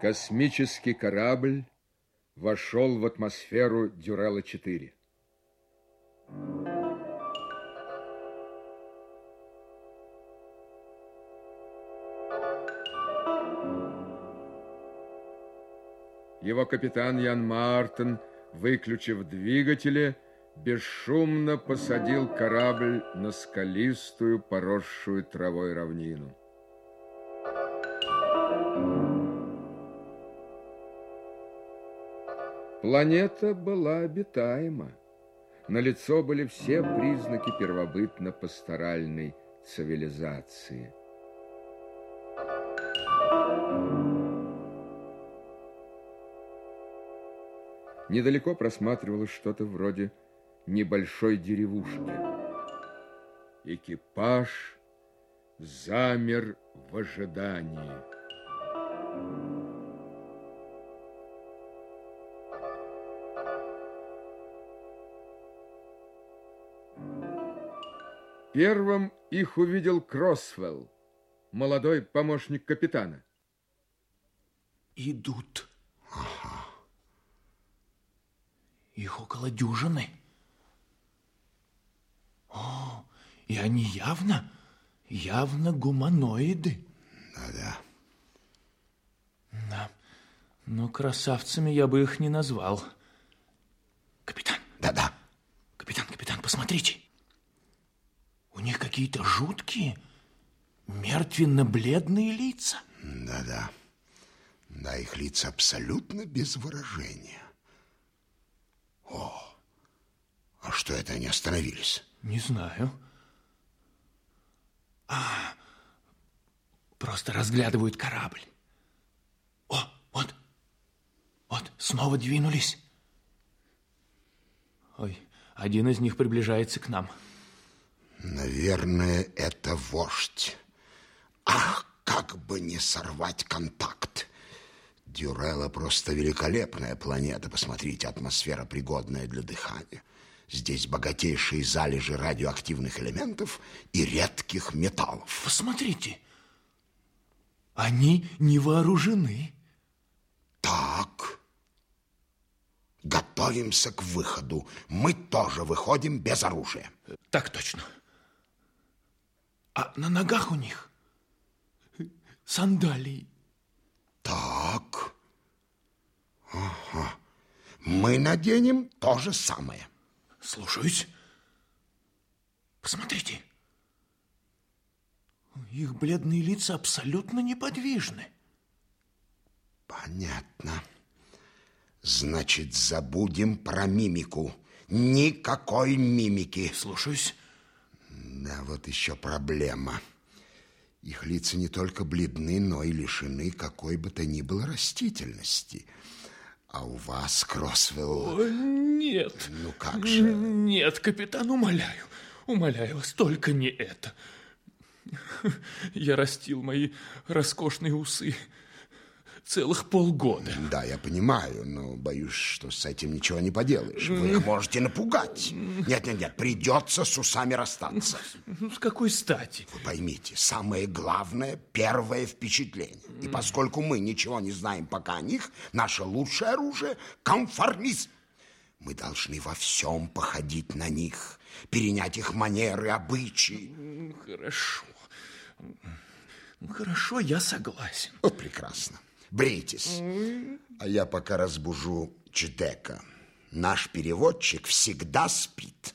Космический корабль вошел в атмосферу Дюрала-4. Его капитан Ян Мартин, выключив двигатели, бесшумно посадил корабль на скалистую, поросшую травой равнину. Планета была обитаема. На лицо были все признаки первобытно-пасторальной цивилизации. Недалеко просматривалось что-то вроде небольшой деревушки. Экипаж замер в ожидании. Первым их увидел Кросвелл, молодой помощник капитана. Идут. Их около дюжины. О, и они явно, явно гуманоиды. Да-да. Да. Но красавцами я бы их не назвал. Капитан. Да-да. Капитан, капитан, посмотрите. У них какие-то жуткие, мертвенно-бледные лица. Да-да. Да, их лица абсолютно без выражения. О, а что это они остановились? Не знаю. А, просто разглядывают корабль. О, вот, вот, снова двинулись. Ой, один из них приближается к нам. Наверное, это вождь. Ах, как бы не сорвать контакт. Дюрелла просто великолепная планета. Посмотрите, атмосфера пригодная для дыхания. Здесь богатейшие залежи радиоактивных элементов и редких металлов. Посмотрите, они не вооружены. Так, готовимся к выходу. Мы тоже выходим без оружия. Так точно. А на ногах у них сандалии. Так. Ага. Мы наденем то же самое. Слушаюсь. Посмотрите. Их бледные лица абсолютно неподвижны. Понятно. Значит, забудем про мимику. Никакой мимики. Слушаюсь. Да, вот еще проблема. Их лица не только бледны, но и лишены какой бы то ни было растительности. А у вас, Кросвелл... О, нет. Ну как же? Нет, капитан, умоляю. Умоляю вас, только не это. Я растил мои роскошные усы целых полгода. Да, я понимаю, но боюсь, что с этим ничего не поделаешь. Вы их можете напугать. Нет, нет, нет, придется с усами расстаться. Ну, с какой стати? Вы поймите, самое главное – первое впечатление. И поскольку мы ничего не знаем пока о них, наше лучшее оружие – конформизм. Мы должны во всем походить на них, перенять их манеры, обычаи. Хорошо. Хорошо, я согласен. Вот прекрасно. Брейтесь. А я пока разбужу Чдека. Наш переводчик всегда спит.